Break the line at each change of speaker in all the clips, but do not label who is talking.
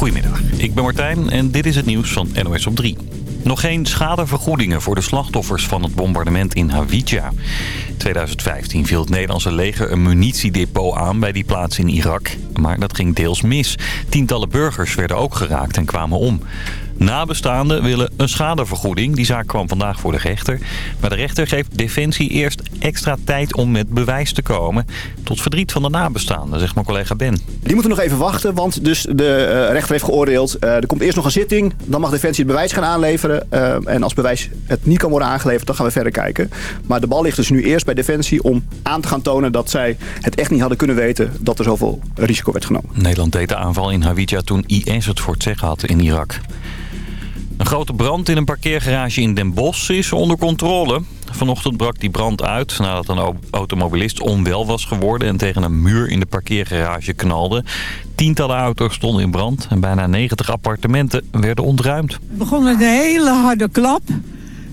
Goedemiddag, ik ben Martijn en dit is het nieuws van NOS op 3. Nog geen schadevergoedingen voor de slachtoffers van het bombardement in Hawija. In 2015 viel het Nederlandse leger een munitiedepot aan bij die plaats in Irak. Maar dat ging deels mis. Tientallen burgers werden ook geraakt en kwamen om. Nabestaanden willen een schadevergoeding. Die zaak kwam vandaag voor de rechter. Maar de rechter geeft Defensie eerst extra tijd om met bewijs te komen. Tot verdriet van de nabestaanden, zegt mijn collega Ben.
Die moeten nog even wachten, want dus de eh, rechter heeft geoordeeld... Uh, er komt eerst nog een zitting, dan mag Defensie het bewijs gaan aanleveren. Uh, en als bewijs het niet kan worden aangeleverd, dan gaan we verder kijken. Maar de bal ligt dus nu eerst bij Defensie om aan te gaan tonen... dat zij het echt niet hadden kunnen weten dat er zoveel risico werd genomen.
Nederland deed de aanval in Hawija toen IS het voor het zeggen had in Irak. Een grote brand in een parkeergarage in Den Bosch is onder controle. Vanochtend brak die brand uit nadat een automobilist onwel was geworden... en tegen een muur in de parkeergarage knalde. Tientallen auto's stonden in brand en bijna 90 appartementen werden ontruimd.
Het begon met een hele harde klap.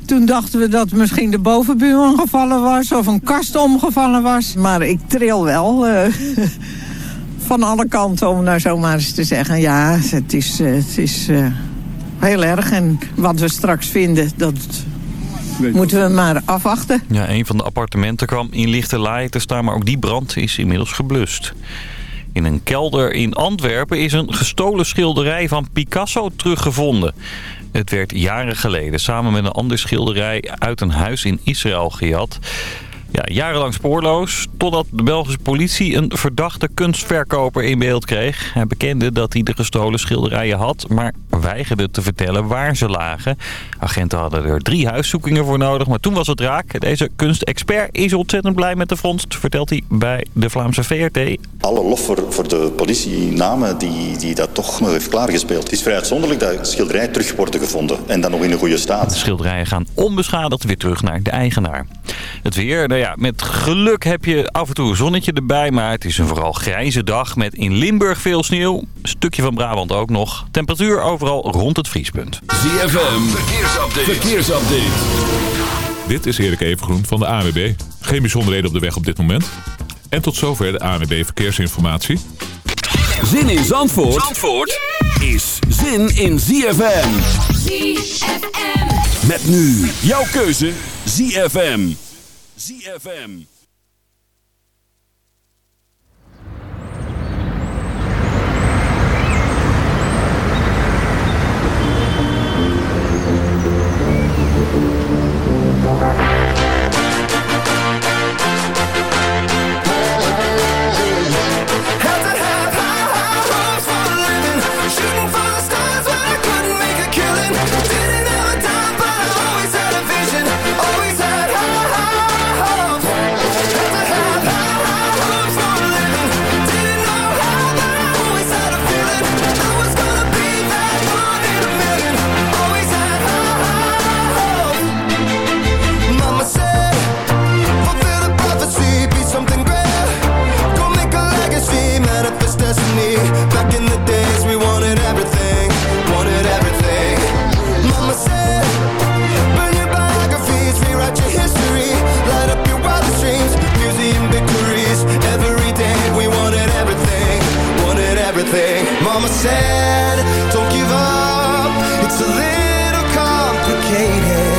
Toen dachten we dat misschien de bovenbuur gevallen was of een kast omgevallen was. Maar ik tril wel uh, van alle kanten, om nou zomaar eens te zeggen. Ja, het is... Uh, het is uh, heel erg. En wat we straks vinden, dat moeten we maar afwachten.
Ja, een van de appartementen kwam in lichte laai te staan, maar ook die brand is inmiddels geblust. In een kelder in Antwerpen is een gestolen schilderij van Picasso teruggevonden. Het werd jaren geleden samen met een ander schilderij uit een huis in Israël gejat. Ja, jarenlang spoorloos, totdat de Belgische politie een verdachte kunstverkoper in beeld kreeg. Hij bekende dat hij de gestolen schilderijen had, maar weigerde te vertellen waar ze lagen. Agenten hadden er drie huiszoekingen voor nodig, maar toen was het raak. Deze kunstexpert is ontzettend blij met de vondst, vertelt hij bij de Vlaamse VRT.
Alle lof voor, voor de politienamen die, die dat toch nog heeft klaargespeeld. Het is vrij uitzonderlijk dat schilderijen terug worden gevonden en dan nog in een goede staat.
De schilderijen gaan onbeschadigd weer terug naar de eigenaar. Het weer, nou ja, met geluk heb je af en toe een zonnetje erbij, maar het is een vooral grijze dag met in Limburg veel sneeuw. Een stukje van Brabant ook nog. Temperatuur overal rond het vriespunt.
ZFM, verkeersupdate. verkeersupdate. Dit is Erik Evengroen van de ANWB. Geen bijzonderheden op de weg op dit moment. En tot zover de ANWB Verkeersinformatie.
Zin in Zandvoort, Zandvoort is zin in ZFM. ZFM. Met nu jouw keuze ZFM. ZFM. Mama said, don't give up, it's a little complicated.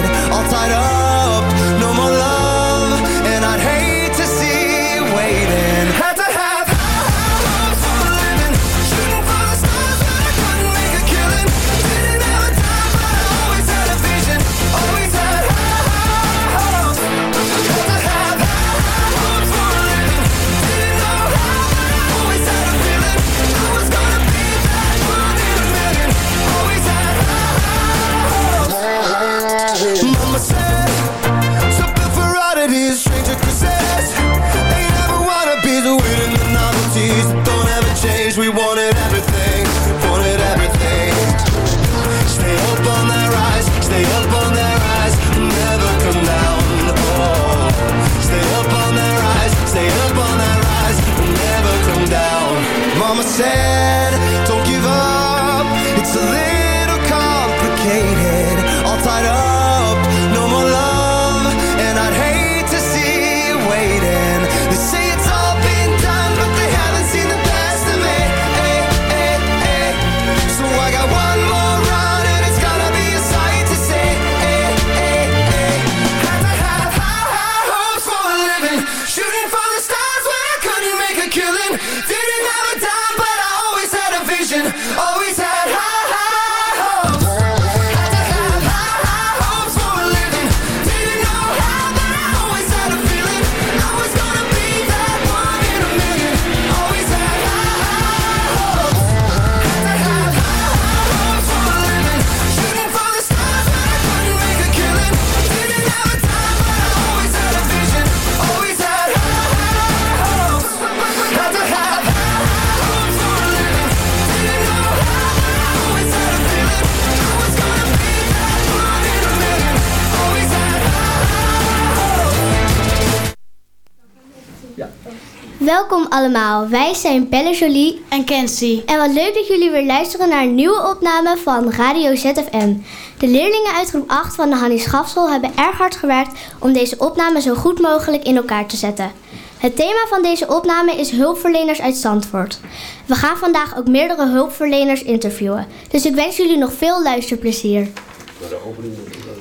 Welkom allemaal, wij zijn Belle Jolie
en Kenzie.
En wat leuk dat jullie weer luisteren naar een nieuwe opname van Radio ZFM. De leerlingen uit groep 8 van de Hannie Schafschool hebben erg hard gewerkt om deze opname zo goed mogelijk in elkaar te zetten. Het thema van deze opname is hulpverleners uit Zandvoort. We gaan vandaag ook meerdere hulpverleners interviewen, dus ik wens jullie nog veel luisterplezier.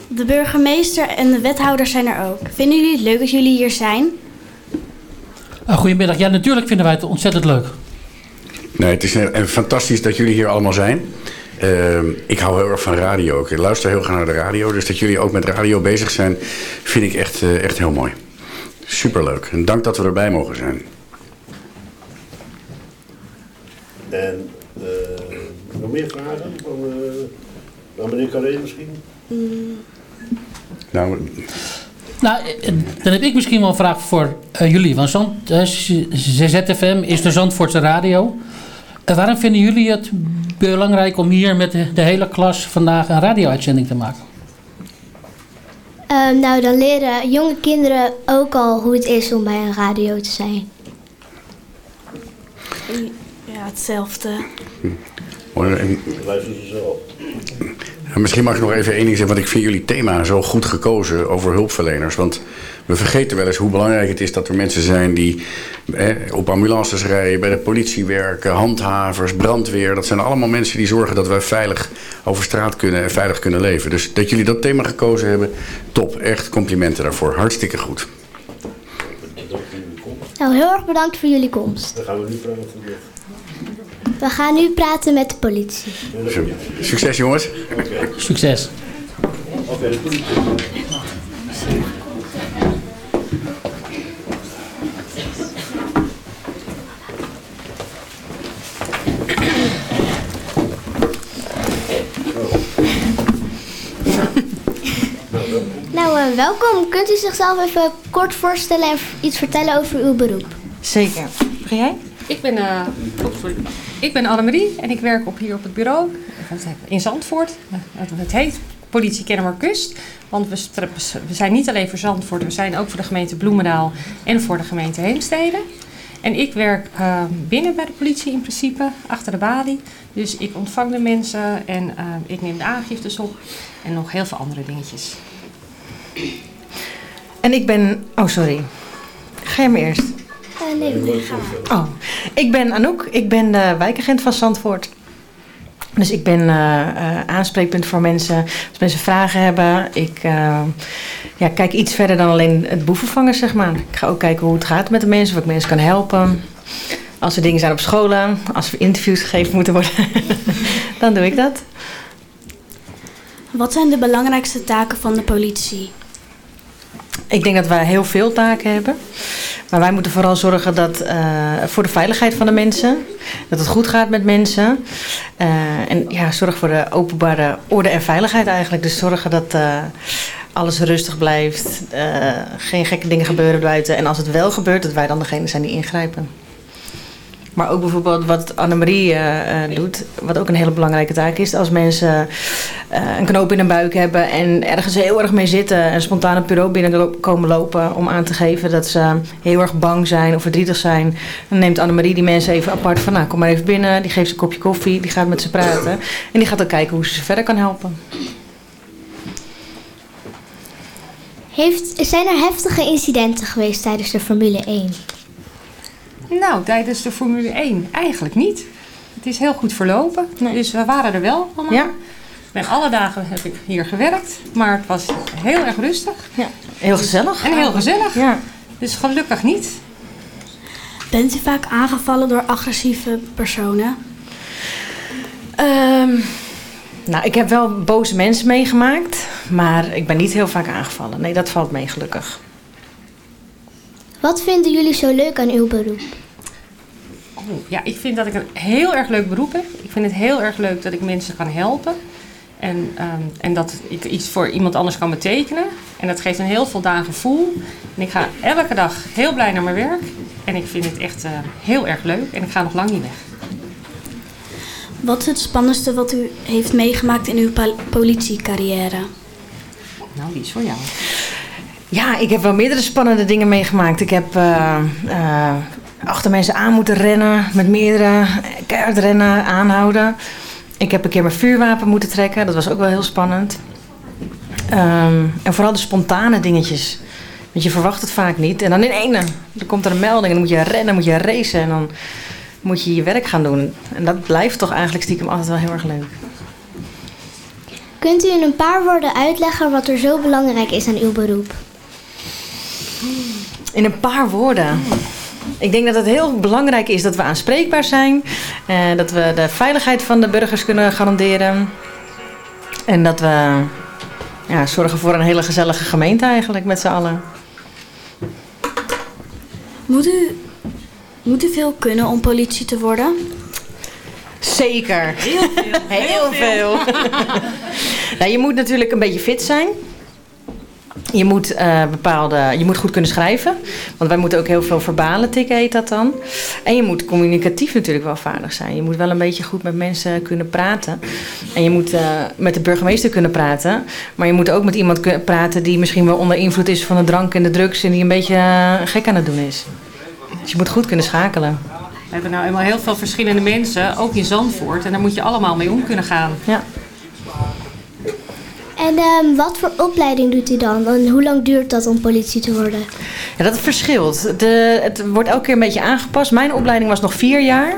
De burgemeester en de wethouders zijn er ook. Vinden jullie het leuk dat jullie hier zijn?
Uh, goedemiddag. Ja, natuurlijk vinden wij het ontzettend leuk.
Nee, het is fantastisch dat jullie hier allemaal zijn. Uh, ik hou heel erg van radio. Ik luister heel graag naar de radio. Dus dat jullie ook met radio bezig zijn, vind ik echt, uh, echt heel mooi. Superleuk. En dank dat we erbij mogen zijn.
En uh, nog meer vragen van uh, aan meneer Carré misschien? Mm.
Nou,
nou, dan heb ik misschien wel een vraag voor uh, jullie. Want Zand, uh, ZFM is de Zandvoortse radio. Uh, waarom vinden jullie het belangrijk om hier met de, de hele klas vandaag een radio-uitzending te maken?
Uh, nou, dan leren jonge kinderen ook al hoe het is om bij een radio te zijn.
Ja, hetzelfde.
Hm. En...
Luister ze zelf.
En misschien mag ik nog even één ding zeggen, want ik vind jullie thema zo goed gekozen over hulpverleners. Want we vergeten wel eens hoe belangrijk het is dat er mensen zijn die eh, op ambulances rijden, bij de politie werken, handhavers, brandweer. Dat zijn allemaal mensen die zorgen dat wij veilig over straat kunnen en veilig kunnen leven. Dus dat jullie dat thema gekozen hebben, top. Echt complimenten daarvoor. Hartstikke goed.
Nou, heel erg bedankt voor jullie komst.
Dan gaan we nu praten.
We gaan nu praten met de politie.
Succes jongens.
Succes.
Oké, okay, de politie.
Nou, uh, welkom. Kunt u zichzelf even kort voorstellen en iets vertellen over uw beroep?
Zeker. Begin jij? Ik ben, uh, oh, sorry. ik ben Annemarie en ik werk op, hier op het bureau in Zandvoort. Het heet Politie Kennemer Kust. Want we, we zijn niet alleen voor Zandvoort, we zijn ook voor de gemeente Bloemendaal en voor de gemeente Heemstede. En ik werk uh, binnen bij de politie in principe, achter de balie. Dus ik ontvang de mensen en uh, ik neem de aangiftes op en nog heel veel andere dingetjes.
En ik ben... Oh, sorry. Ga eerst.
Uh, nee, nee, ga maar.
Oh, ik ben Anouk. Ik ben de wijkagent van Zandvoort. Dus ik ben uh, uh, aanspreekpunt voor mensen. Als mensen vragen hebben. Ik uh, ja, kijk iets verder dan alleen het boevenvangen, zeg maar. Ik ga ook kijken hoe het gaat met de mensen. Of ik mensen kan helpen. Als er dingen zijn op scholen. Als er interviews gegeven moeten worden. dan doe ik dat.
Wat zijn de belangrijkste taken van de politie?
Ik denk dat wij heel veel taken hebben. Maar wij moeten vooral zorgen dat, uh, voor de veiligheid van de mensen. Dat het goed gaat met mensen. Uh, en ja, zorg voor de openbare orde en veiligheid eigenlijk. Dus zorgen dat uh, alles rustig blijft. geen gekke dingen gebeuren buiten. En als het wel gebeurt, dat wij dan degene zijn die ingrijpen. Maar ook bijvoorbeeld wat Annemarie uh, doet, wat ook een hele belangrijke taak is. Als mensen uh, een knoop in hun buik hebben en ergens heel erg mee zitten en spontaan een bureau binnenkomen lopen om aan te geven dat ze heel erg bang zijn of verdrietig zijn. Dan neemt Annemarie die mensen even apart van, nou kom maar even binnen. Die geeft ze een kopje koffie, die gaat met ze praten en die gaat ook kijken hoe ze ze verder kan helpen.
Heeft, zijn er heftige incidenten geweest tijdens de Formule 1?
Nou, tijdens de Formule 1 eigenlijk niet. Het is heel goed verlopen. Nee. Dus we waren er wel allemaal.
Ja.
En alle dagen heb ik hier gewerkt. Maar het was heel erg rustig.
Ja. Heel gezellig.
En heel gezellig.
Ja.
Dus gelukkig niet.
Bent u vaak aangevallen door agressieve personen?
Um, nou, ik heb wel boze mensen meegemaakt. Maar ik ben niet heel vaak aangevallen. Nee, dat valt mee gelukkig.
Wat vinden jullie zo leuk aan uw beroep?
Oh, ja, ik vind dat ik een heel erg leuk beroep heb. Ik vind het heel erg leuk dat ik mensen kan helpen. En, um, en dat ik iets voor iemand anders kan betekenen. En dat geeft een heel voldaan gevoel. En ik ga elke dag heel blij naar mijn werk. En ik vind het echt uh, heel erg leuk. En ik ga nog lang niet weg.
Wat is het spannendste wat u heeft meegemaakt in uw politiecarrière?
Nou, die is voor jou.
Ja, ik heb wel meerdere spannende dingen meegemaakt. Ik heb uh, uh, achter mensen aan moeten rennen. Met meerdere keihard rennen, aanhouden. Ik heb een keer mijn vuurwapen moeten trekken. Dat was ook wel heel spannend. Ehm, en vooral de spontane dingetjes. Want je verwacht het vaak niet. En dan in ene, dan komt er een melding en dan moet je rennen, moet je racen. En dan moet je je werk gaan doen. En dat blijft toch eigenlijk stiekem altijd wel heel erg leuk.
Kunt u in een paar woorden uitleggen wat er zo belangrijk is aan uw beroep?
In een paar woorden. Ik denk dat het heel belangrijk is dat we aanspreekbaar zijn. Eh, dat we de veiligheid van de burgers kunnen garanderen. En dat we ja, zorgen voor een hele gezellige gemeente eigenlijk met z'n allen.
Moet u, moet u veel kunnen om politie te worden?
Zeker. Heel veel. Heel veel. nou, je moet natuurlijk een beetje fit zijn. Je moet, eh, bepaalde, je moet goed kunnen schrijven. Want wij moeten ook heel veel verbale tikken, heet dat dan. En je moet communicatief natuurlijk wel vaardig zijn. Je moet wel een beetje goed met mensen kunnen praten. En je moet eh, met de burgemeester kunnen praten. Maar je moet ook met iemand kunnen praten die misschien wel onder invloed is van de drank en de drugs. En die een beetje eh, gek aan het doen is. Dus je moet goed kunnen schakelen.
We hebben nou eenmaal heel veel verschillende mensen, ook in Zandvoort. En daar moet je allemaal mee om kunnen gaan.
Ja.
En ehm, wat voor opleiding doet u dan? En hoe lang duurt dat om politie te worden?
Ja, dat verschilt. De, het wordt elke keer een beetje aangepast. Mijn opleiding was nog vier jaar.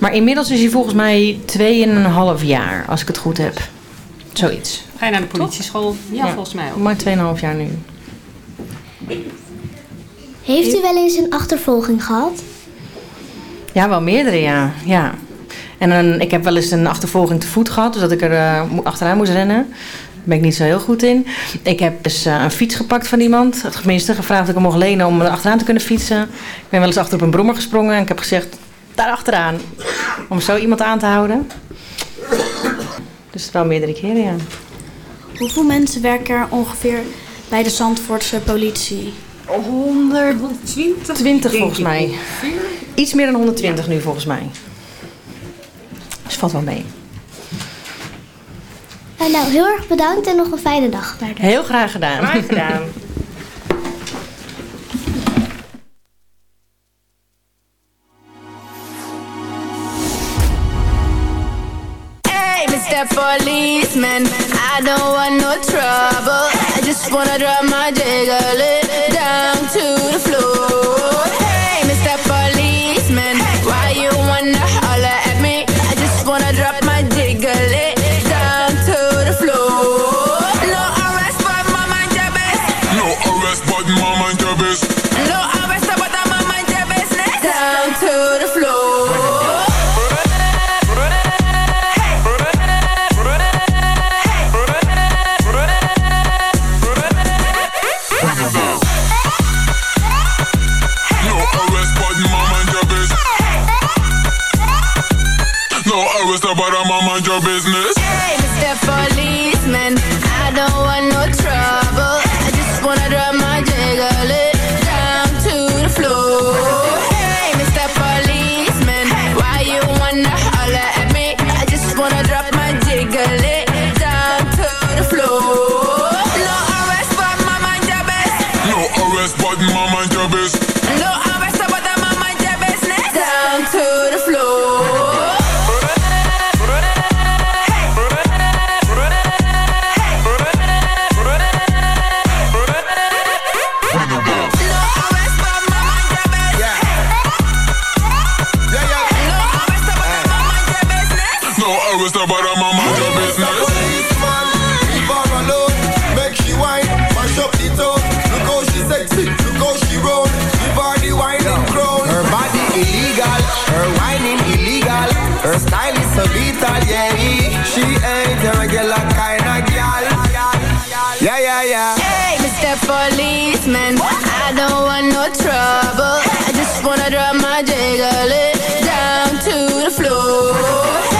Maar inmiddels is hij volgens mij tweeënhalf jaar, als ik het goed heb. Zoiets.
Ga je naar de politieschool? Ja, volgens mij ook.
Maar tweeënhalf jaar nu.
Heeft u wel eens een achtervolging gehad?
Ja, wel meerdere, ja. ja. En een, ik heb wel eens een achtervolging te voet gehad, dus dat ik er eh, achteraan moest rennen. Daar ben ik niet zo heel goed in. Ik heb dus eh, een fiets gepakt van iemand. Tenminste, gevraagd of ik hem mocht lenen om er achteraan te kunnen fietsen. Ik ben wel eens achter op een brommer gesprongen en ik heb gezegd, daar achteraan. Om zo iemand aan te houden. Dus wel meerdere keren, ja.
Hoeveel mensen werken er ongeveer bij de Zandvoortse politie?
120?
20 volgens mij. Iets meer dan 120 nu volgens mij. Dus valt wel mee.
En nou, heel erg bedankt en nog een fijne dag verder.
Heel graag gedaan.
Graag gedaan.
Hey, Mr. Policeman, I don't want no trouble. I just wanna drop my jiggle it down to the floor. Your business.
No arrest, but my mind your business.
Leave her alone, make she whine, mash up the town. Look how she sexy, look how she roll. Give her the whining crown. Her body illegal, her whining illegal. Her style is so lethal, yeah. She ain't a regular kind of gal. Yeah, yeah, yeah.
Hey, Mr. Policeman, I don't want no trouble. I just wanna drop my jiggle it down to the floor.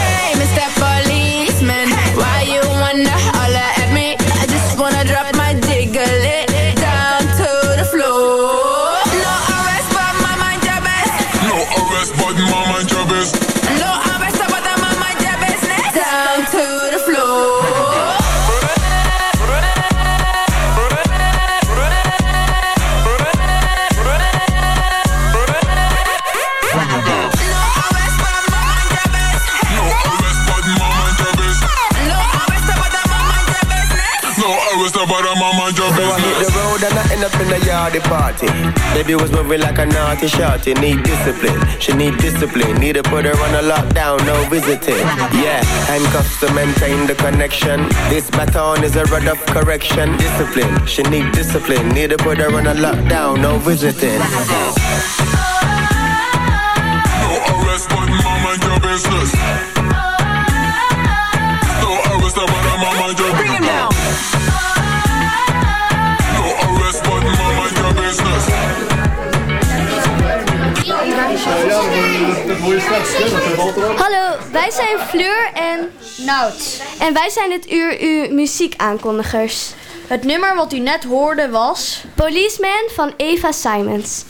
Of my mind
I hit the road and I end up in a yardy party. Baby was moving like a naughty shorty. Need discipline, she need discipline. Need to put her on a lockdown, no visiting. Yeah, handcuffs to maintain the connection. This baton is a rod of correction. Discipline, she need discipline. Need to put her on a lockdown, no visiting.
Hallo, wij zijn Fleur en Nout. En wij zijn het uur uw muziekaankondigers. Het nummer wat u net hoorde was... Policeman van Eva Simons.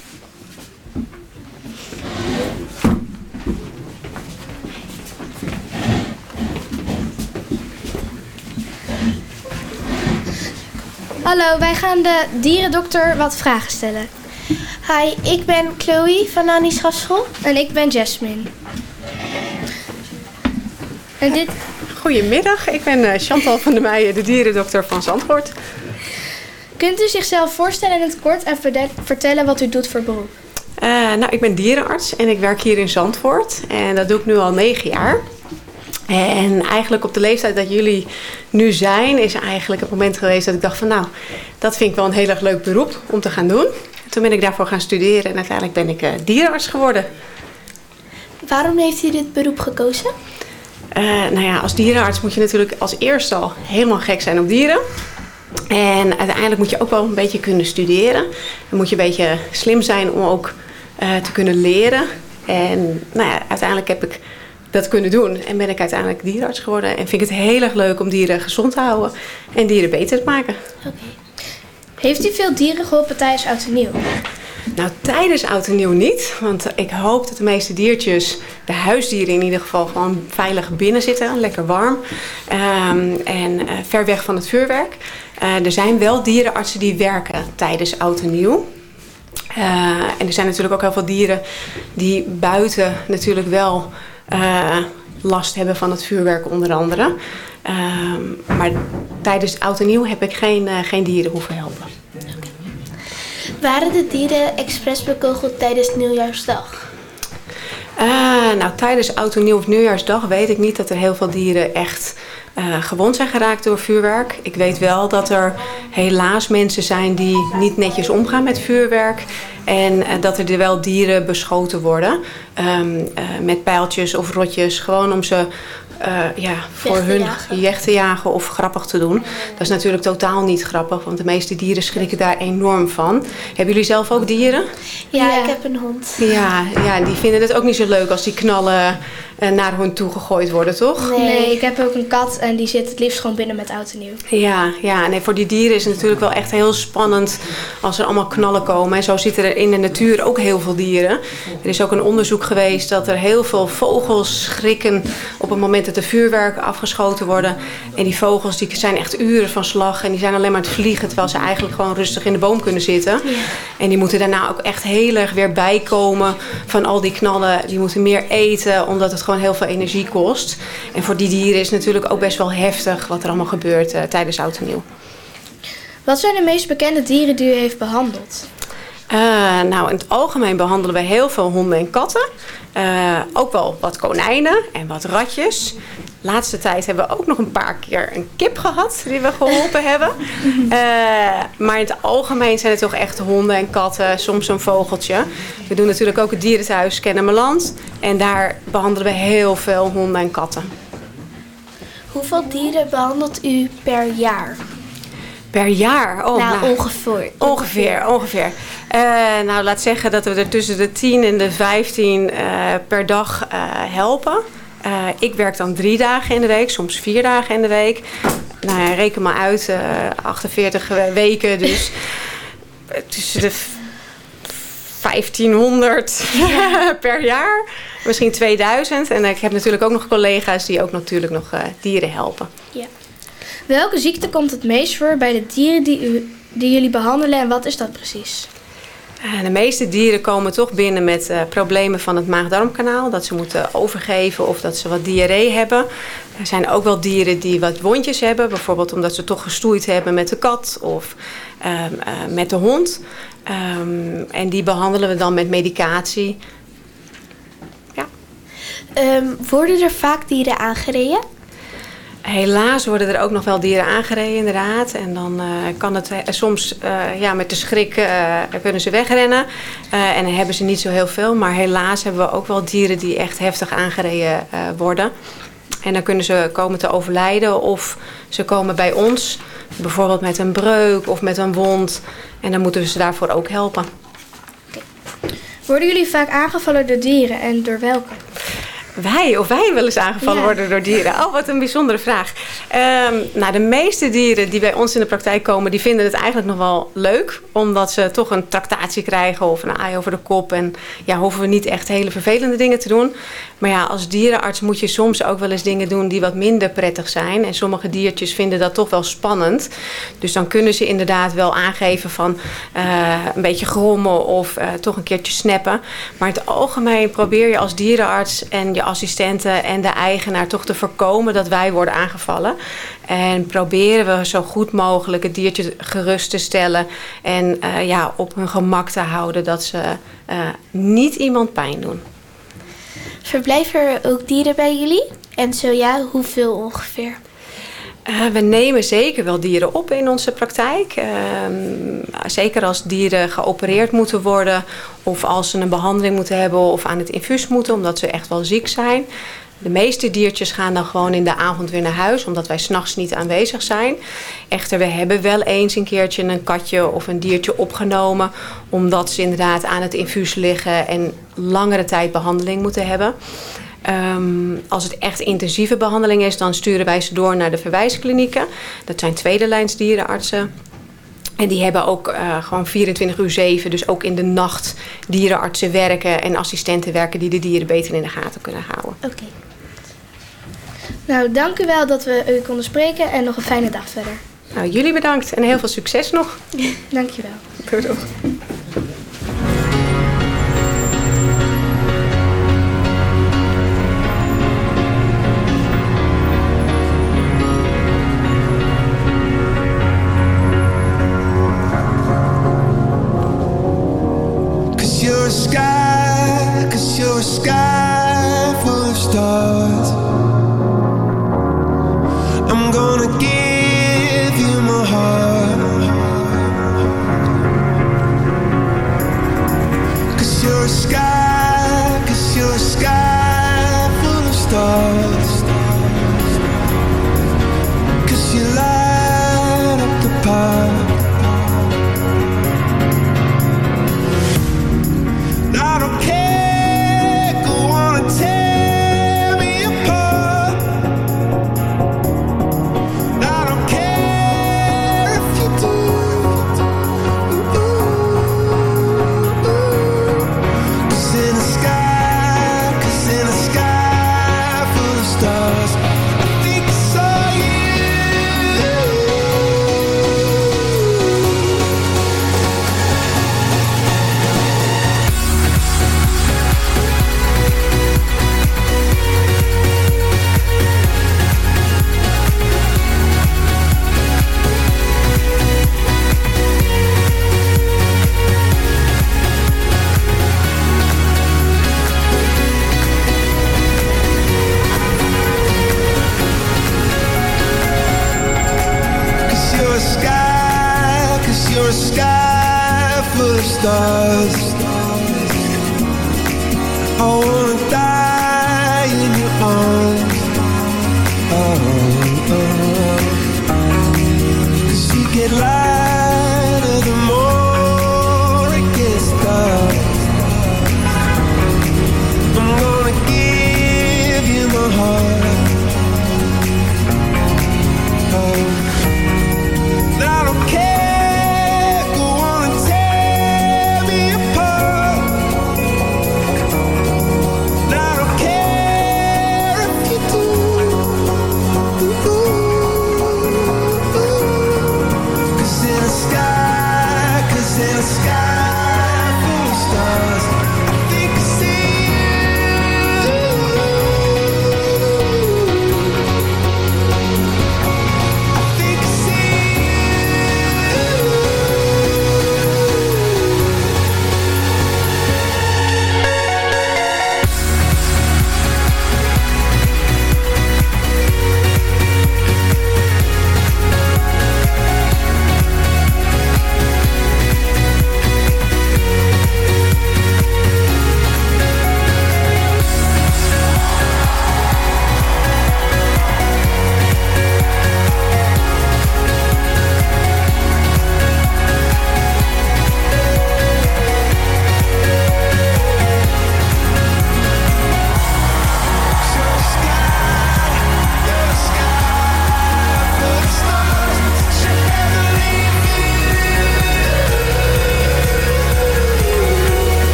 Hallo, wij gaan de dierendokter wat vragen stellen. Hi, ik ben Chloe van Annie Schafschool. En ik ben Jasmine. En dit...
Goedemiddag, ik ben eh, Chantal van der Meijen, de dierendokter van Zandvoort.
Kunt u zichzelf voorstellen in het kort en vertellen wat u doet voor beroep?
Eh, nou, ik ben dierenarts en ik werk hier in Zandvoort. En dat doe ik nu al negen jaar. En eigenlijk op de leeftijd dat jullie nu zijn, is eigenlijk het moment geweest dat ik dacht van nou, dat vind ik wel een heel erg leuk beroep om te gaan doen. Toen ben ik daarvoor gaan studeren en uiteindelijk ben ik eh, dierenarts geworden.
Waarom heeft u dit beroep gekozen?
Eh, nou ja, als dierenarts moet je natuurlijk als eerste al helemaal gek zijn op dieren. En uiteindelijk moet je ook wel een beetje kunnen studeren. Dan moet je een beetje slim zijn om ook eh, te kunnen leren. En nou ja, uiteindelijk heb ik dat kunnen doen en ben ik uiteindelijk dierenarts geworden. En vind ik het heel erg leuk om dieren gezond te houden en dieren beter te maken.
Heeft u veel dieren geholpen tijdens Oud en Nieuw?
Nou, tijdens oud en nieuw niet. Want ik hoop dat de meeste diertjes, de huisdieren in ieder geval, gewoon veilig binnen zitten. Lekker warm. Ehm, en eh, ver weg van het vuurwerk. Eh, er zijn wel dierenartsen die werken tijdens oud en nieuw. Eh, en er zijn natuurlijk ook heel veel dieren die buiten natuurlijk wel last hebben van het vuurwerk onder andere. Ehm, maar tijdens oud en nieuw heb ik geen, eh, geen dieren hoeven helpen.
Waren de dieren expres bekogeld tijdens Nieuwjaarsdag?
Eh, nou, tijdens Oud en Nieuw of Nieuwjaarsdag weet ik niet dat er heel veel dieren echt eh, gewond zijn geraakt door vuurwerk. Ik weet wel dat er helaas mensen zijn die niet netjes omgaan met vuurwerk. En dat er wel dieren beschoten worden ehm, eh, met pijltjes of rotjes. Gewoon om ze eh, ja, voor hun
jagen.
te jagen of grappig te doen. Dat is natuurlijk totaal niet grappig, want de meeste dieren schrikken daar enorm van. Hebben jullie zelf ook dieren?
Ja, ik heb een hond.
Ja, ja, die vinden het ook niet zo leuk als die knallen naar hun toe gegooid worden, toch?
Nee. ik heb ook een kat en die zit het liefst gewoon binnen met Oud en Nieuw.
Ja, ja, nee, voor die dieren is het natuurlijk wel echt heel spannend als er allemaal knallen komen. En zo zitten er in de natuur ook heel veel dieren. Er is ook een onderzoek geweest dat er heel veel vogels schrikken op het moment dat er vuurwerk afgeschoten worden. En die vogels die zijn echt uren van slag en die zijn alleen maar aan het vliegen terwijl ze eigenlijk gewoon rustig in de boom kunnen zitten. En die moeten daarna ook echt heel erg weer bijkomen van al die knallen. Die moeten meer eten omdat het gewoon heel veel energie kost. En voor die dieren is het natuurlijk ook best wel heftig wat er allemaal gebeurt eh, tijdens Oud en Nieuw.
Wat zijn de meest bekende dieren die u heeft behandeld?
Eh, nou, in het algemeen behandelen we heel veel honden en katten. Eh, ook wel wat konijnen en wat ratjes. Laatste tijd hebben we ook nog een paar keer een kip gehad die we geholpen hebben. Eh, maar in het algemeen zijn het toch echt honden en katten, soms een vogeltje. We doen natuurlijk ook het dierenthuis Kennemerland. En daar behandelen we heel veel honden en katten.
Hoeveel dieren behandelt u per jaar?
Per jaar? Oh,
Nou, ongeveer.
Ongeveer, ongeveer. Eh, nou, laat zeggen dat we er tussen de 10 en de 15 eh, per dag helpen. Eh, ik werk dan drie dagen in de week, soms vier dagen in de week. Nou reken maar uit, eh 48 weken, dus eh, tussen de v- 1500 per jaar. Misschien 2000. En ik heb natuurlijk ook nog collega's die ook natuurlijk nog eh, dieren helpen.
Ja. Welke ziekte komt het meest voor bij de dieren die, u, die jullie behandelen en wat is dat precies?
Eh, de meeste dieren komen toch binnen met eh, problemen van het maag-darmkanaal. Dat ze moeten overgeven of dat ze wat diarree hebben. Er zijn ook wel dieren die wat wondjes hebben. Bijvoorbeeld omdat ze toch gestoeid hebben met de kat of ehm, eh, met de hond. Ehm, en die behandelen we dan met medicatie.
Ehm, worden er vaak dieren aangereden?
Helaas worden er ook nog wel dieren aangereden, inderdaad. En dan eh, kan het eh, soms eh, ja, met de schrik kunnen ze wegrennen. En dan hebben ze niet zo heel veel. Maar helaas hebben we ook wel dieren die echt heftig aangereden worden. En dan kunnen ze komen te overlijden of ze komen bij ons. Bijvoorbeeld met een breuk of met een wond. En dan moeten we ze daarvoor ook helpen.
Worden jullie vaak aangevallen door dieren en door welke?
Wij, of wij wel eens aangevallen
Ja.
worden door dieren? Oh, wat een bijzondere vraag. Ehm, nou, de meeste dieren die bij ons in de praktijk komen, die vinden het eigenlijk nog wel leuk. Omdat ze toch een tractatie krijgen of een aai over de kop. En ja, hoeven we niet echt hele vervelende dingen te doen. Maar ja, als dierenarts moet je soms ook wel eens dingen doen die wat minder prettig zijn. En sommige diertjes vinden dat toch wel spannend. Dus dan kunnen ze inderdaad wel aangeven van eh, een beetje grommen of eh, toch een keertje snappen. Maar in het algemeen probeer je als dierenarts en je assistenten en de eigenaar toch te voorkomen dat wij worden aangevallen. En proberen we zo goed mogelijk het diertje gerust te stellen en eh, ja, op hun gemak te houden dat ze eh, niet iemand pijn doen.
Verblijven er ook dieren bij jullie? En zo ja, hoeveel ongeveer?
Eh, we nemen zeker wel dieren op in onze praktijk. Ehm, zeker als dieren geopereerd moeten worden of als ze een behandeling moeten hebben of aan het infuus moeten omdat ze echt wel ziek zijn. De meeste diertjes gaan dan gewoon in de avond weer naar huis, omdat wij s'nachts niet aanwezig zijn. Echter, we hebben wel eens een keertje een katje of een diertje opgenomen, omdat ze inderdaad aan het infuus liggen en langere tijd behandeling moeten hebben. Ehm, als het echt intensieve behandeling is, dan sturen wij ze door naar de verwijsklinieken. Dat zijn tweede lijns dierenartsen. En die hebben ook eh, gewoon 24 uur 7, dus ook in de nacht dierenartsen werken en assistenten werken die de dieren beter in de gaten kunnen houden.
Oké. Nou, dank u wel dat we u konden spreken en nog een fijne dag verder.
Nou, jullie bedankt en heel veel succes nog.
Dank je wel.
Doei, doei.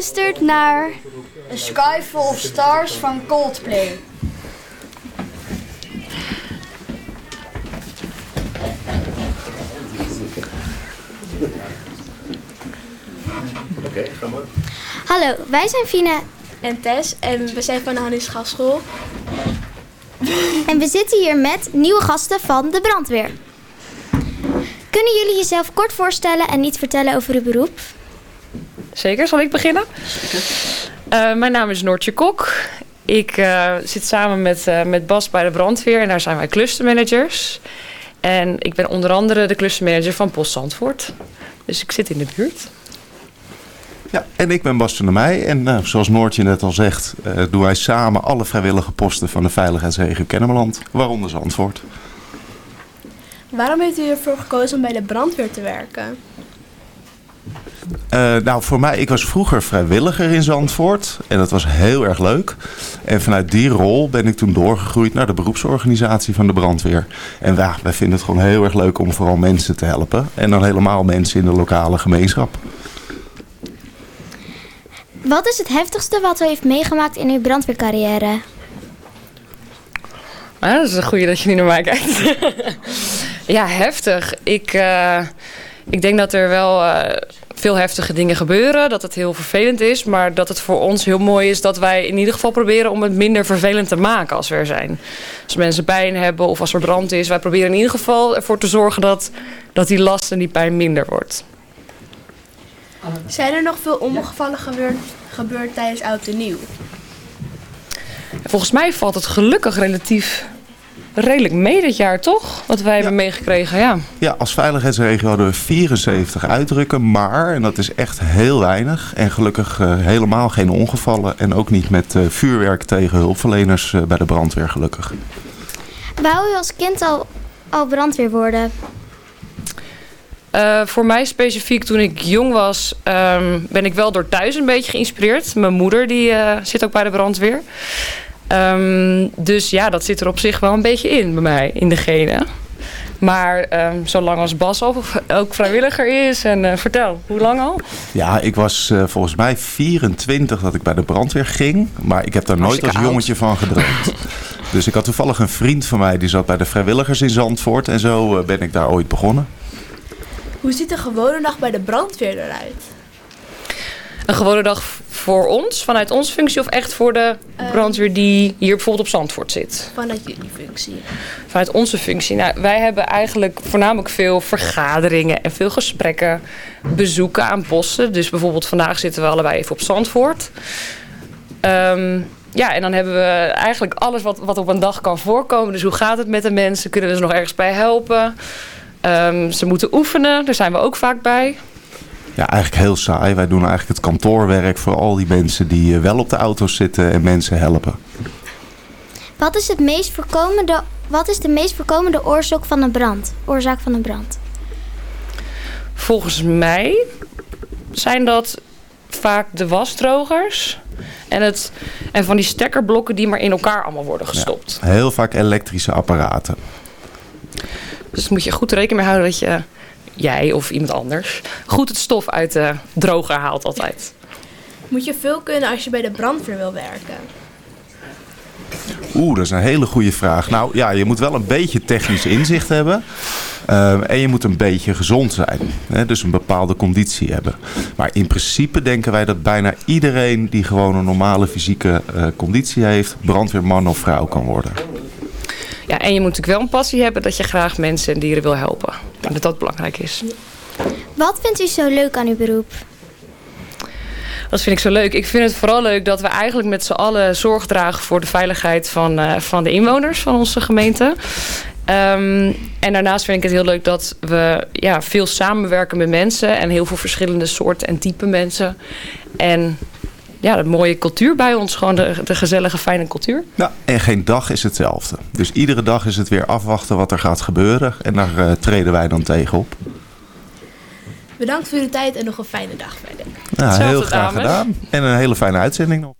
Net geluisterd naar...
A Sky Full of Stars van Coldplay.
Oké, ga maar.
Hallo, wij zijn Fine
en Tess en we zijn van de Hannes Gaschool.
en we zitten hier met nieuwe gasten van de brandweer. Kunnen jullie jezelf kort voorstellen en iets vertellen over uw beroep?
Zeker, zal ik beginnen? Eh, mijn naam is Noortje Kok. Ik eh, zit samen met, eh, met Bas bij de brandweer en daar zijn wij clustermanagers. En ik ben onder andere de clustermanager van Post Zandvoort. Dus ik zit in de buurt.
Ja, en ik ben Bas van der Meij. En eh, zoals Noortje net al zegt, eh, doen wij samen alle vrijwillige posten van de Veiligheidsregio Kennemerland, waaronder Zandvoort.
Waarom heeft u ervoor gekozen om bij de brandweer te werken?
Eh, nou, voor mij, ik was vroeger vrijwilliger in Zandvoort en dat was heel erg leuk. En vanuit die rol ben ik toen doorgegroeid naar de beroepsorganisatie van de brandweer. En ja, wij vinden het gewoon heel erg leuk om vooral mensen te helpen. En dan helemaal mensen in de lokale gemeenschap.
Wat is het heftigste wat u heeft meegemaakt in uw brandweercarrière?
Ah, dat is een goede dat je nu naar mij kijkt. ja, heftig. Ik, eh, ik denk dat er wel eh, veel heftige dingen gebeuren. Dat het heel vervelend is. Maar dat het voor ons heel mooi is dat wij in ieder geval proberen om het minder vervelend te maken als we er zijn. Als mensen pijn hebben of als er brand is. Wij proberen in ieder geval ervoor te zorgen dat, dat die last en die pijn minder wordt.
Zijn er nog veel ongevallen gebeurd, gebeurd tijdens Oud en Nieuw?
Volgens mij valt het gelukkig relatief redelijk mee dit jaar, toch? Wat wij hebben meegekregen, ja.
Ja, als veiligheidsregio hadden we 74 uitdrukken, maar, en dat is echt heel weinig, en gelukkig eh, helemaal geen ongevallen en ook niet met eh, vuurwerk tegen hulpverleners eh, bij de brandweer, gelukkig.
Wou u als kind al, al brandweer worden?
Uh, voor mij specifiek, toen ik jong was, um, ben ik wel door thuis een beetje geïnspireerd. Mijn moeder die uh, zit ook bij de brandweer. Um, dus ja, dat zit er op zich wel een beetje in bij mij, in de genen. Maar um, zolang als Bas ook, ook vrijwilliger is. En uh, vertel, hoe lang al?
Ja, ik was uh, volgens mij 24 dat ik bij de brandweer ging. Maar ik heb daar nooit als jongetje van gedroomd. dus ik had toevallig een vriend van mij die zat bij de vrijwilligers in Zandvoort. En zo uh, ben ik daar ooit begonnen.
Hoe ziet een gewone dag bij de brandweer eruit?
Een gewone dag voor ons, vanuit onze functie of echt voor de brandweer die hier bijvoorbeeld op Zandvoort zit?
Vanuit jullie functie.
Vanuit onze functie. Nou, wij hebben eigenlijk voornamelijk veel vergaderingen en veel gesprekken, bezoeken aan posten. Dus bijvoorbeeld vandaag zitten we allebei even op Zandvoort. Um, ja, en dan hebben we eigenlijk alles wat, wat op een dag kan voorkomen. Dus hoe gaat het met de mensen? Kunnen we ze nog ergens bij helpen? Um, ze moeten oefenen, daar zijn we ook vaak bij.
Ja, eigenlijk heel saai. Wij doen eigenlijk het kantoorwerk voor al die mensen die wel op de auto's zitten en mensen helpen.
Wat is, het meest voorkomende, wat is de meest voorkomende oorzaak van een brand? Oorzaak van een brand?
Volgens mij zijn dat vaak de wasdrogers en, het, en van die stekkerblokken die maar in elkaar allemaal worden gestopt.
Ja, heel vaak elektrische apparaten.
Dus moet je goed rekening mee houden dat je, jij of iemand anders, goed het stof uit de droger haalt altijd.
Moet je veel kunnen als je bij de brandweer wil werken?
Oeh, dat is een hele goede vraag. Nou ja, je moet wel een beetje technisch inzicht hebben. Uh, en je moet een beetje gezond zijn. Hè? Dus een bepaalde conditie hebben. Maar in principe denken wij dat bijna iedereen die gewoon een normale fysieke uh, conditie heeft, brandweerman of vrouw kan worden.
Ja, en je moet natuurlijk wel een passie hebben dat je graag mensen en dieren wil helpen. En dat dat belangrijk is.
Wat vindt u zo leuk aan uw beroep?
Dat vind ik zo leuk. Ik vind het vooral leuk dat we eigenlijk met z'n allen zorg dragen voor de veiligheid van, uh, van de inwoners van onze gemeente. Um, en daarnaast vind ik het heel leuk dat we ja, veel samenwerken met mensen en heel veel verschillende soorten en typen mensen. En ja, de mooie cultuur bij ons. Gewoon de, de gezellige, fijne cultuur.
Ja, en geen dag is hetzelfde. Dus iedere dag is het weer afwachten wat er gaat gebeuren. En daar uh, treden wij dan tegenop.
Bedankt voor uw tijd en nog een fijne dag verder.
Ja, heel graag dames. gedaan. En een hele fijne uitzending nog.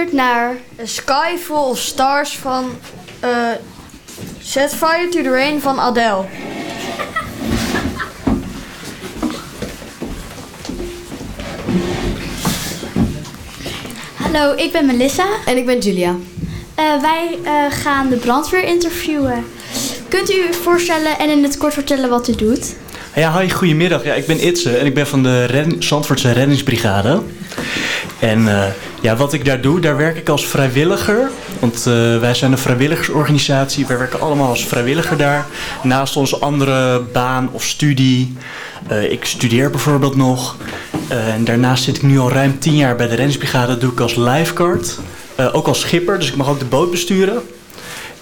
Geluisterd naar A Sky Full of Stars van eh, Set Fire to the Rain van Adele.
Hallo, ik ben Melissa.
En ik ben Julia.
Eh, wij eh, gaan de brandweer interviewen. Kunt u u voorstellen en in het kort vertellen wat u doet?
Ja, hi, goedemiddag. Ja, ik ben Itze en ik ben van de Zandvoortse Reddingsbrigade. En eh, ja, wat ik daar doe, daar werk ik als vrijwilliger. Want eh, wij zijn een vrijwilligersorganisatie. Wij werken allemaal als vrijwilliger daar. Naast onze andere baan of studie. Eh, ik studeer bijvoorbeeld nog. Eh, en daarnaast zit ik nu al ruim tien jaar bij de Reddingsbrigade. Dat doe ik als lifeguard. Ook als schipper, dus ik mag ook de boot besturen.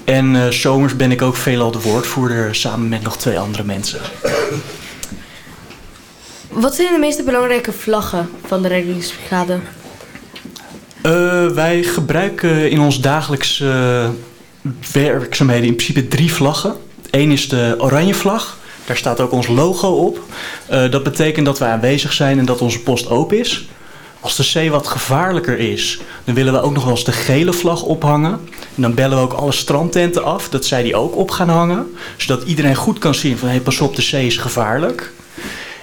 En zomers ben ik ook veelal de woordvoerder samen met nog twee andere mensen.
Wat zijn de meest belangrijke vlaggen van de reddingsbrigade?
Eh, wij gebruiken in ons dagelijks eh, werkzaamheden in principe drie vlaggen. Eén is de oranje vlag. Daar staat ook ons logo op. Eh, dat betekent dat wij aanwezig zijn en dat onze post open is. Als de zee wat gevaarlijker is, dan willen we ook nog wel eens de gele vlag ophangen. En dan bellen we ook alle strandtenten af, dat zij die ook op gaan hangen. Zodat iedereen goed kan zien van, hé, pas op, de zee is gevaarlijk.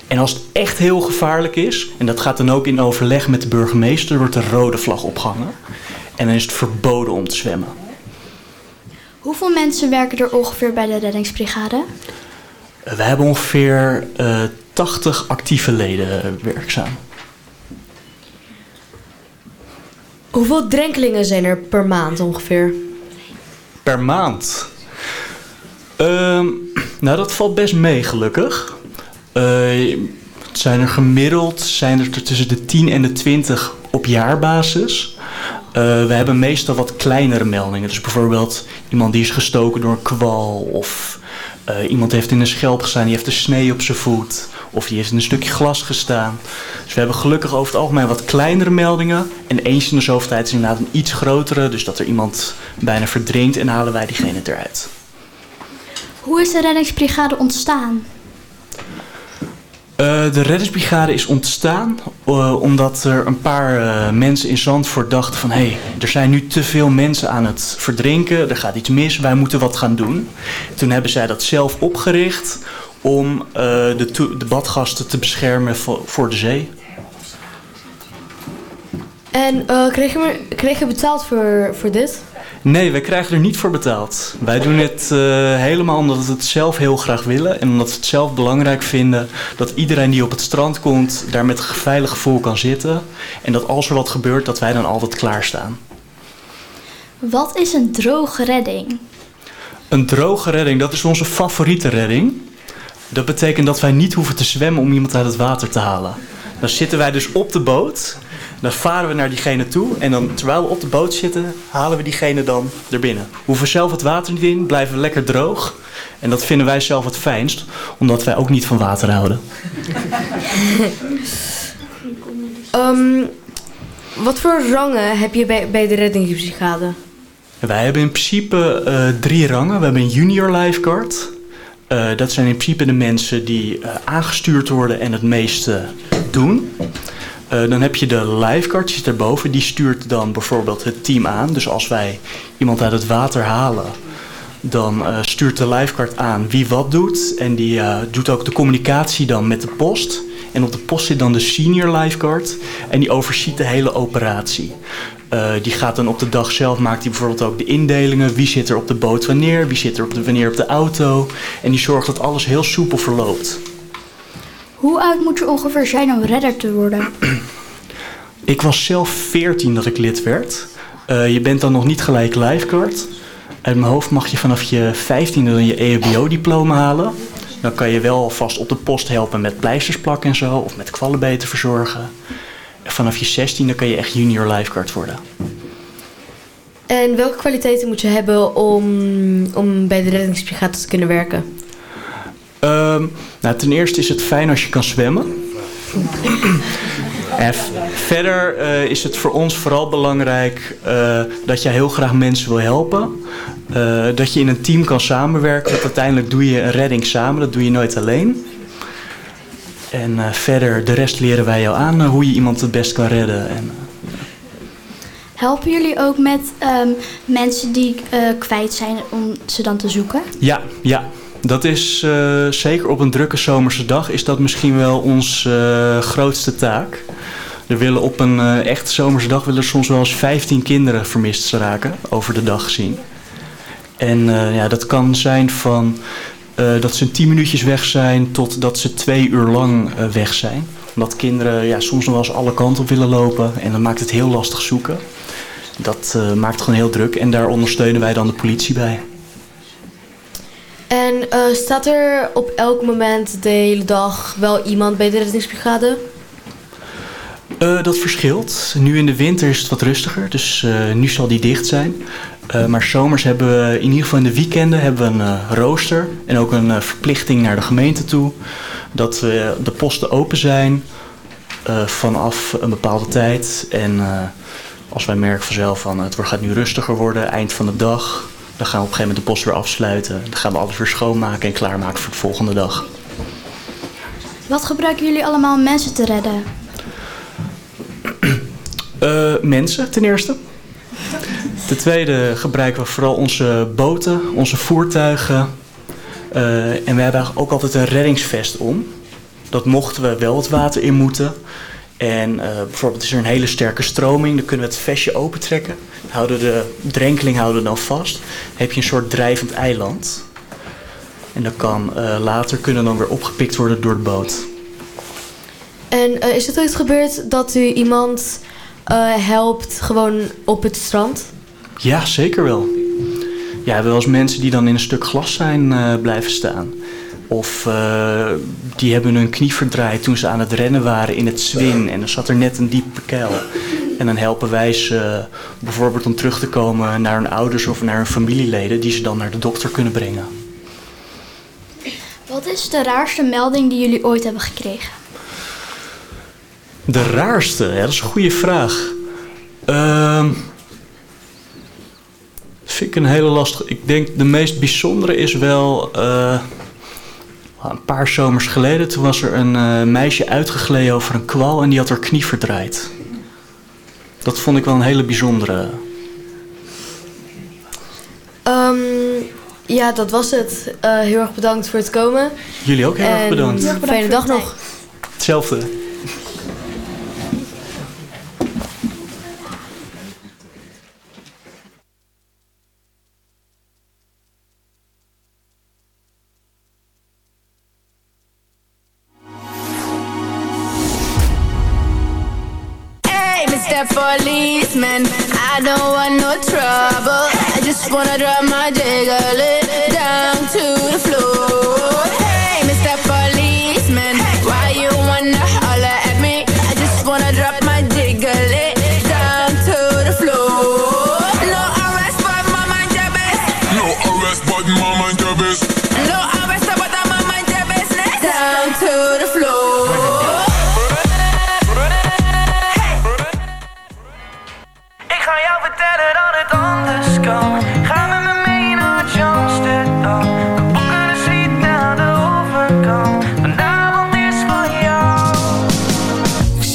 En als het echt heel gevaarlijk is, en dat gaat dan ook in overleg met de burgemeester, wordt de rode vlag opgehangen. En dan is het verboden om te zwemmen.
Hoeveel mensen werken er ongeveer bij de reddingsbrigade?
We hebben ongeveer uh, 80 actieve leden werkzaam.
Hoeveel drenkelingen zijn er per maand ongeveer?
Per maand? Uh, nou, dat valt best mee, gelukkig. Het zijn er gemiddeld zijn er tussen de 10 en de 20 op jaarbasis. Uh, we hebben meestal wat kleinere meldingen. Dus bijvoorbeeld iemand die is gestoken door een kwal. Of uh, iemand heeft in een schelp gestaan, die heeft een snee op zijn voet. Of die heeft in een stukje glas gestaan. Dus we hebben gelukkig over het algemeen wat kleinere meldingen. En eens in de zoveel tijd is inderdaad een iets grotere. Dus dat er iemand bijna verdrinkt en halen wij diegene eruit.
Hoe is de reddingsbrigade ontstaan?
Uh, de reddingsbrigade is ontstaan uh, omdat er een paar uh, mensen in Zandvoort dachten van... hé, hey, er zijn nu te veel mensen aan het verdrinken, er gaat iets mis, wij moeten wat gaan doen. Toen hebben zij dat zelf opgericht om de, de badgasten te beschermen voor, de zee.
En kreeg je betaald voor, voor dit?
Nee, wij krijgen er niet voor betaald. Wij doen het uh, helemaal omdat we het zelf heel graag willen. En omdat we het zelf belangrijk vinden dat iedereen die op het strand komt... daar met een veilig gevoel kan zitten. En dat als er wat gebeurt, dat wij dan altijd klaarstaan.
Wat is een droge redding?
Een droge redding, dat is onze favoriete redding. Dat betekent dat wij niet hoeven te zwemmen om iemand uit het water te halen. Dan zitten wij dus op de boot dan varen we naar diegene toe en dan, terwijl we op de boot zitten, halen we diegene dan erbinnen. We hoeven zelf het water niet in, blijven lekker droog. En dat vinden wij zelf het fijnst, omdat wij ook niet van water houden.
um, wat voor rangen heb je bij, bij de reddingsbrigade?
Wij hebben in principe uh, drie rangen. We hebben een junior lifeguard. Uh, dat zijn in principe de mensen die uh, aangestuurd worden en het meeste doen. Uh, dan heb je de lifeguard, die zit erboven. Die stuurt dan bijvoorbeeld het team aan. Dus als wij iemand uit het water halen, dan uh, stuurt de lifeguard aan wie wat doet. En die uh, doet ook de communicatie dan met de post. En op de post zit dan de senior lifeguard. En die overziet de hele operatie. Die gaat dan op de dag zelf, maakt hij bijvoorbeeld ook de indelingen. Wie zit er op de boot wanneer, wie zit er op de, wanneer op de auto. En die zorgt dat alles heel soepel verloopt.
Hoe oud moet je ongeveer zijn om redder te worden?
Ik was zelf 14 dat ik lid werd. Uh, je bent dan nog niet gelijk lifeguard. Uit mijn hoofd mag je vanaf je 15e dan je EHBO-diploma halen. Dan kan je wel vast op de post helpen met pleisters plakken en zo. Of met kwallenbeten verzorgen. En vanaf je 16e kan je echt junior lifeguard worden.
En welke kwaliteiten moet je hebben om, om bij de reddingsbrigade te kunnen werken?
Um, nou, ten eerste is het fijn als je kan zwemmen. En verder uh, is het voor ons vooral belangrijk uh, dat je heel graag mensen wil helpen. Uh, dat je in een team kan samenwerken. Want uiteindelijk doe je een redding samen, dat doe je nooit alleen. En verder, de rest leren wij jou aan hoe je iemand het best kan redden. En,
Helpen jullie ook met um, mensen die kwijt zijn om ze dan te zoeken?
Ja, ja. Dat is uh, zeker op een drukke zomerse dag is dat misschien wel onze uh, grootste taak. Er willen op een uh, echt zomerse dag willen soms wel eens 15 kinderen vermist raken, over de dag gezien. En ja, dat kan zijn van dat ze 10 minuutjes weg zijn tot dat ze twee uur lang weg zijn. Omdat kinderen ja, soms nog wel eens alle kanten op willen lopen en dan maakt het heel lastig zoeken. Dat maakt gewoon heel druk en daar ondersteunen wij dan de politie bij.
En uh, staat er op elk moment de hele dag wel iemand bij de reddingsbrigade?
Uh, dat verschilt. Nu in de winter is het wat rustiger, dus uh, nu zal die dicht zijn. maar zomers hebben we, in ieder geval in de weekenden, hebben we een rooster en ook een verplichting naar de gemeente toe. Dat de posten open zijn vanaf een bepaalde tijd. En als wij merken vanzelf van het gaat nu rustiger worden, eind van de dag, dan gaan we op een gegeven moment de post weer afsluiten. Dan gaan we alles weer schoonmaken en klaarmaken voor de volgende dag.
Wat gebruiken jullie allemaal om mensen te redden?
Uh, mensen ten eerste. Ten tweede gebruiken we vooral onze boten, onze voertuigen. Uh, en we hebben ook altijd een reddingsvest om. dat mochten we wel het water in moeten. En eh, bijvoorbeeld is er een hele sterke stroming, dan kunnen we het vestje opentrekken. Houden de drenkeling houden dan vast. Heb je een soort drijvend eiland. En dat kan eh, later kunnen dan weer opgepikt worden door de boot.
En eh, is het ooit gebeurd dat u iemand helpt gewoon op het strand?
Ja, zeker wel. Ja, we hebben wel eens mensen die dan in een stuk glas zijn blijven staan. Of eh, die hebben hun knie verdraaid toen ze aan het rennen waren in het zwin. En dan zat er net een diepe kuil. En dan helpen wij ze bijvoorbeeld om terug te komen naar hun ouders of naar hun familieleden... die ze dan naar de dokter kunnen brengen.
Wat is de raarste melding die jullie ooit hebben gekregen?
De raarste, ja, dat is een goede vraag. Ehm vind ik een hele lastige. Ik denk de meest bijzondere is wel. eh, een paar zomers geleden. Toen was er een eh, meisje uitgegleden over een kwal en die had haar knie verdraaid. Dat vond ik wel een hele bijzondere.
Ehm, ja, dat was het. Eh, heel erg bedankt voor het komen.
Jullie ook heel erg
En
bedankt.
Heel erg bedankt Fijne dag nog.
Hetzelfde.
Policeman, I don't want no trouble. I just wanna drop my jiggle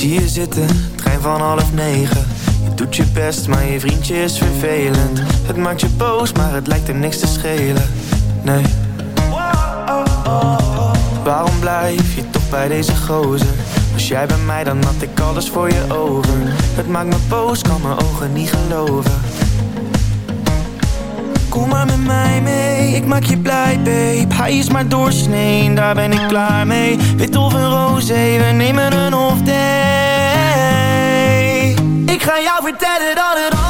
zie je zitten, trein van half negen. Je doet je best, maar je vriendje is vervelend. Het maakt je boos, maar het lijkt hem niks te schelen. Nee. Waarom blijf je toch bij deze gozer? Was jij bij mij, dan had ik alles voor je over. Het maakt me boos, kan mijn ogen niet geloven. Kom maar met mij mee, ik maak je blij, babe. Hij is maar doorsnee, daar ben ik klaar mee. Wit of een roze, we nemen een off day. Ik ga jou vertellen dat het anders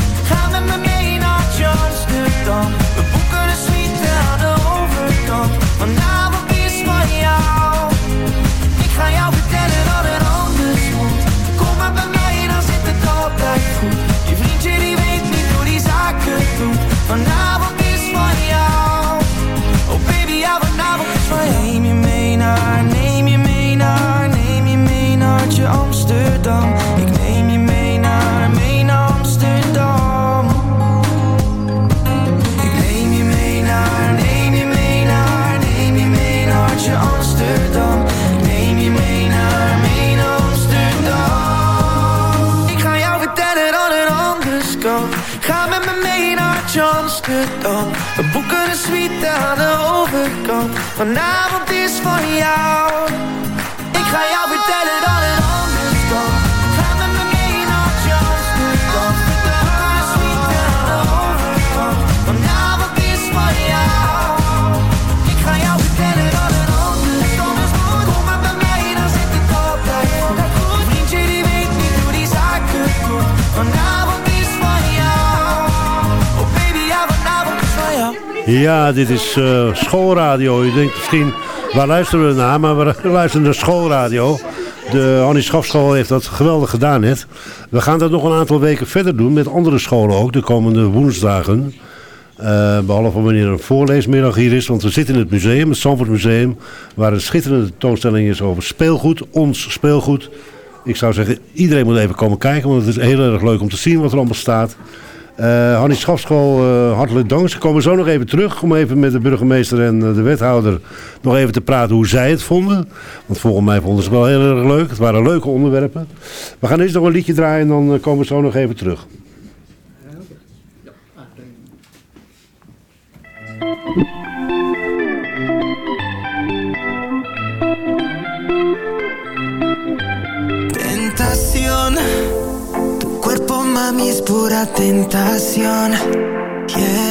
Vanavond ja
dit is eh, schoolradio. Je denkt misschien,
Waar luisteren we naar? Maar we luisteren naar schoolradio. De Annie Schafschool heeft dat geweldig gedaan net. We gaan dat nog een aantal weken verder doen met andere scholen ook. De komende woensdagen. Eh, behalve wanneer er een voorleesmiddag hier is. Want we zitten in het museum, het Zandvoort Museum. Waar een schitterende tentoonstelling is over speelgoed. Ons speelgoed. Ik zou zeggen, iedereen moet even komen kijken. Want het is heel erg leuk om te zien wat er allemaal staat. Eh Hannie Schafschool, eh, hartelijk dank. Ze komen zo nog even terug om even met de burgemeester en eh, de wethouder nog even te praten hoe zij het vonden. Want volgens mij vonden ze het wel heel erg leuk. Het waren leuke onderwerpen. We gaan eerst nog een liedje draaien en dan komen we zo nog even terug.
Tentación, mami es pura tentación. Yeah.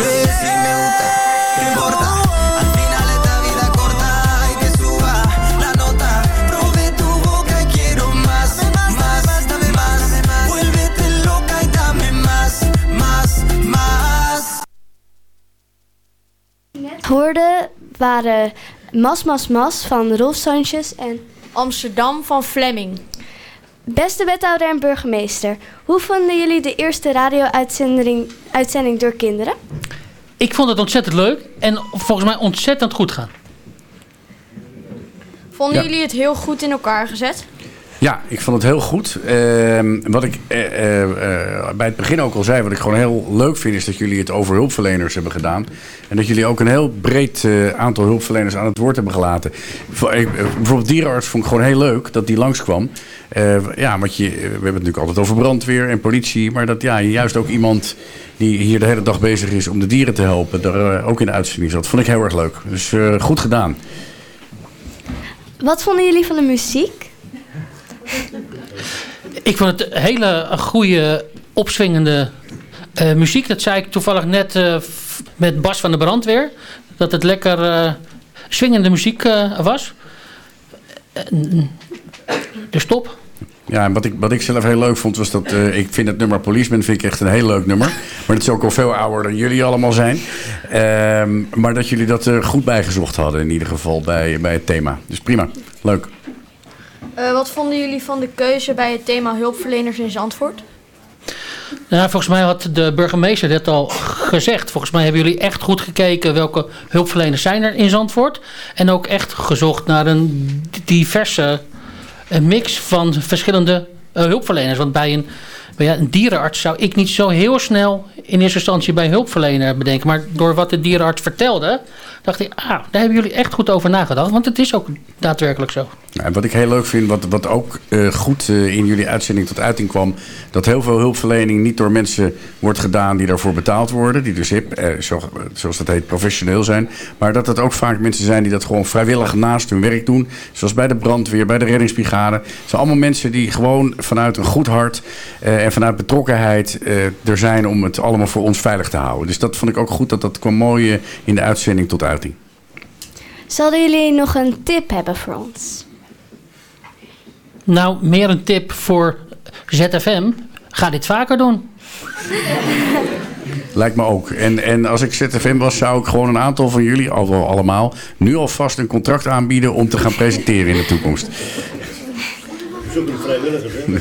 Waren Mas Mas Mas van Rolf Sanchez en
Amsterdam van Fleming.
Beste wethouder en burgemeester, hoe vonden jullie de eerste radio-uitzending uitzending door kinderen?
Ik vond het ontzettend leuk en volgens mij ontzettend goed gaan.
Vonden
Ja.
jullie het heel goed in elkaar gezet?
Ja, ik vond het heel goed. Ehm, wat ik eh, eh, eh, bij het begin ook al zei, wat ik gewoon heel leuk vind, is dat jullie het over hulpverleners hebben gedaan. En dat jullie ook een heel breed aantal hulpverleners aan het woord hebben gelaten. Bijvoorbeeld dierenarts vond ik gewoon heel leuk dat die langskwam. Ja, want je, we hebben het natuurlijk altijd over brandweer en politie. Maar dat ja, juist ook iemand die hier de hele dag bezig is om de dieren te helpen, daar ook in de uitzending zat. Vond ik heel erg leuk. Dus goed gedaan.
Wat vonden jullie van de muziek?
Ik vond het hele goede, opswingende eh, muziek. Dat zei ik toevallig net eh, met Bas van de Brandweer. Dat het lekker eh, swingende muziek was. Dus top.
Ja, en wat ik, wat ik zelf heel leuk vond, was dat ik vind het nummer Policeman vind ik echt een heel leuk nummer. Maar dat is ook al veel ouder dan jullie allemaal zijn. Ehm, maar dat jullie dat goed bijgezocht hadden, in ieder geval bij, bij het thema. Dus prima, leuk.
Eh, wat vonden jullie van de keuze bij het thema hulpverleners in Zandvoort?
Nou, volgens mij had de burgemeester dit al gezegd. Volgens mij hebben jullie echt goed gekeken welke hulpverleners zijn er in Zandvoort. En ook echt gezocht naar een diverse mix van verschillende eh, hulpverleners. Want bij een, een dierenarts zou ik niet zo heel snel in eerste instantie bij hulpverlener bedenken. Maar door wat de dierenarts vertelde, dacht ik, ah, daar hebben jullie echt goed over nagedacht. Want het is ook daadwerkelijk zo.
Wat ik heel leuk vind, wat, wat ook eh, goed eh, in jullie uitzending tot uiting kwam, dat heel veel hulpverlening niet door mensen wordt gedaan die daarvoor betaald worden, die dus hip, eh, zo- zoals dat heet, professioneel zijn, maar dat het ook vaak mensen zijn die dat gewoon vrijwillig naast hun werk doen, zoals bij de brandweer, bij de reddingsbrigade. Het zijn allemaal mensen die gewoon vanuit een goed hart en vanuit betrokkenheid er zijn om het allemaal voor ons veilig te houden. Dus dat vond ik ook goed, dat dat kwam mooi in de uitzending tot uiting.
Zouden jullie nog een tip hebben voor ons?
Nou, meer een tip voor ZFM. Ga dit vaker doen.
Lijkt me ook. En, en als ik ZFM was, zou ik gewoon een aantal van jullie, al wel allemaal, nu alvast een contract aanbieden om te gaan presenteren in de toekomst.
Zoeken vrijwilligers, hè?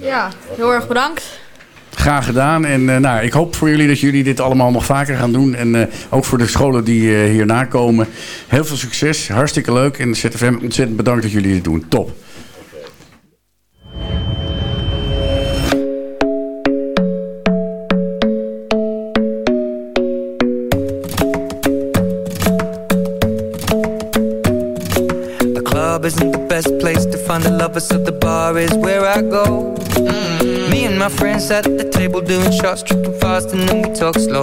Ja, heel erg bedankt.
Graag gedaan. En eh, nou, ik hoop voor jullie dat jullie dit allemaal nog vaker gaan doen. En eh, ook voor de scholen die eh, hierna komen. Heel veel succes. Hartstikke leuk. En ZFM, ontzettend bedankt dat jullie dit doen. Top.
The the best place to find the lovers, the bar is where I go. And my friends at the table doing shots, tripping fast, and then we talk slow.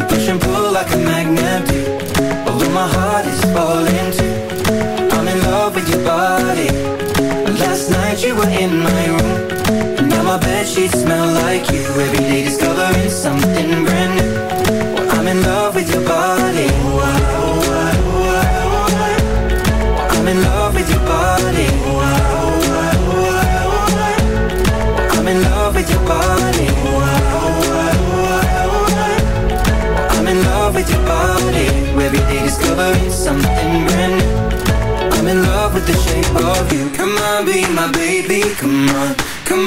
Like a magnet. Although my heart is falling too. I'm in love with your body. Last night you were in my room. And now my bed sheets smell like you. Every day discovering something brand new. Well, I'm in love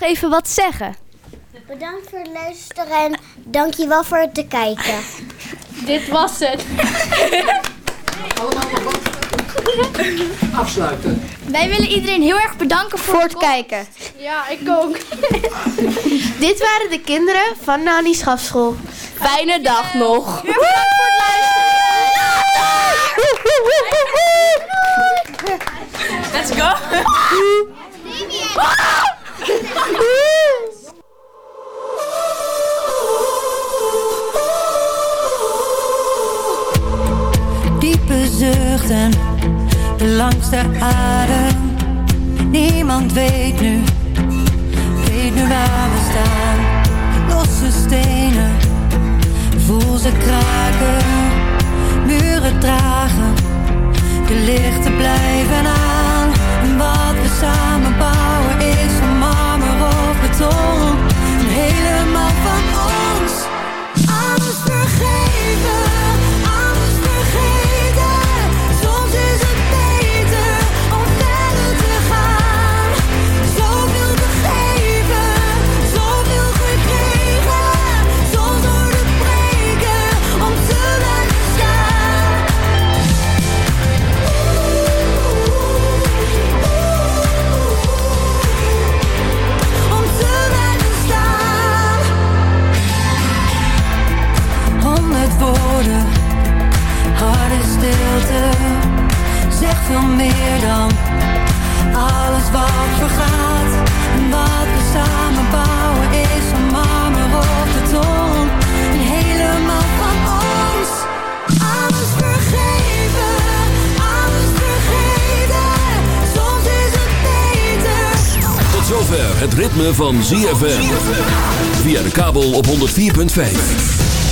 Nog even wat zeggen.
Bedankt voor het luisteren en dankjewel voor het te kijken.
Dit was het.
Afsluiten.
Wij willen iedereen heel erg bedanken voor, het kijken.
Ja, ik ook.
Dit waren de kinderen van Nani Schafschool.
Fijne dag nog.
Let's go.
Diepe zuchten, de adem. Niemand weet nu, weet nu waar we staan. Losse stenen, voel ze kraken. Muren dragen, de lichten blijven aan. Wat we samen veel meer dan alles wat vergaat. En wat we samen bouwen is van marmer of beton. En helemaal van ons. Alles vergeven, alles vergeten. Soms is het beter.
Tot zover het ritme van ZFM. Via de kabel op 104.5.